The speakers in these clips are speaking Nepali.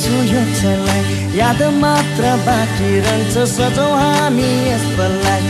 छु यो क्षणलाई। याद मात्र बाँकी रहन्छ सजौँ हामी यसलाई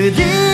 그대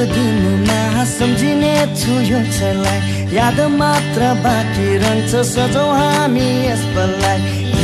यो दिनमा सम्झिने छु यो क्षणलाई याद मात्र बाँकी रहन्छ सजाउ हामी यस पललाई